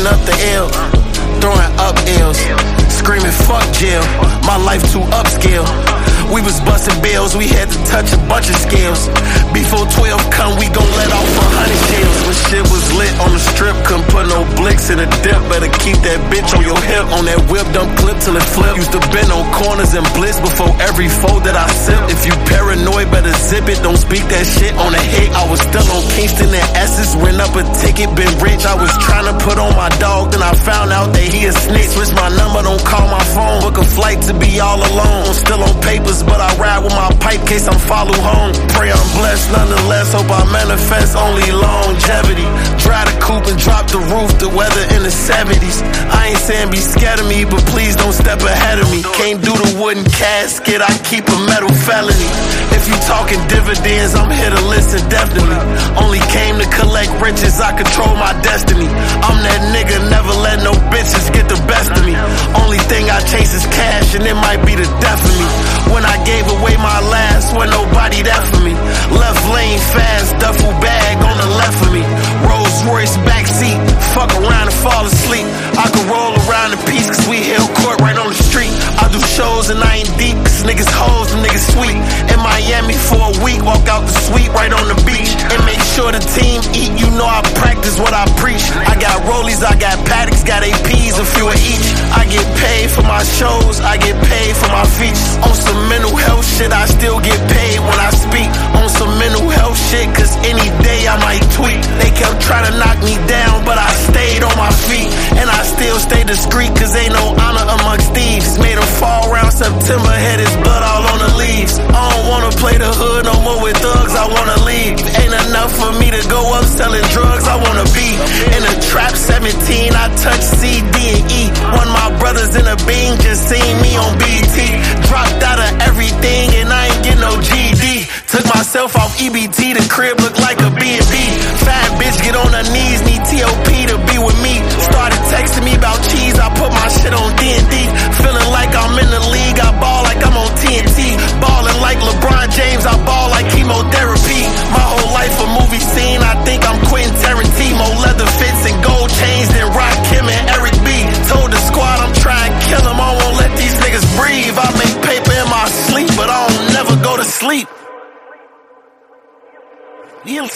up the L, throwing up L's, screaming fuck jail. My life too upscale. We was busting bills, we had to touch a bunch of scales. Before 12 come, we gon' let off a hundred Better keep that bitch on your hip, on that whip, dump clip till it flip. Used to bend on corners and blitz before every fold that I sip. If you paranoid, better zip it, don't speak that shit on the hit. I was still on Kingston and Essex, went up a ticket, been rich. I was trying to put on my dog, then I found out that he a snitch. Switch my number, don't call my phone. Book a flight to be all alone. I'm still on papers, but I ride with my pipe case I'm follow home. Pray I'm blessed nonetheless, hope I manifest only longevity. Drive the coupe and drop the roof, the weather 70s. I ain't saying be scared of me, but please don't step ahead of me. Can't do the wooden casket, I keep a metal felony. If you talking dividends, I'm here to listen definitely. Only came to collect riches, I control my destiny. I'm that nigga, never let no bitches get the best of me. Only thing I chase is cash, and it might be the death of me. When I gave away my last, when nobody there for me. Left lane fast, right on the street. I do shows and I ain't deep, cause niggas hoes and niggas sweet. In Miami for a week, walk out the suite right on the beach. And make sure the team eat, you know I practice what I preach. I got rollies, I got Pateks, got APs, a few of each. I get paid for my shows, I get paid for my features. On some mental health shit, I still get paid when I speak. On some mental health shit, cause any day I might tweet. They kept trying to knock me down, but I stayed on my feet. And I still stay discreet, cause ain't no honor with thugs, I wanna leave. Ain't enough for me to go up selling drugs, I wanna be. In a trap 17, I touch C, D, and E. One of my brothers in a beam just seen me on BET. Dropped out of everything and I ain't get no GED. Took myself off EBT, the crib look like a B&B. Fat bitch get on her knees, need TOP to be with me. Started texting me about cheese, I put my shit on D&D. Sleep, but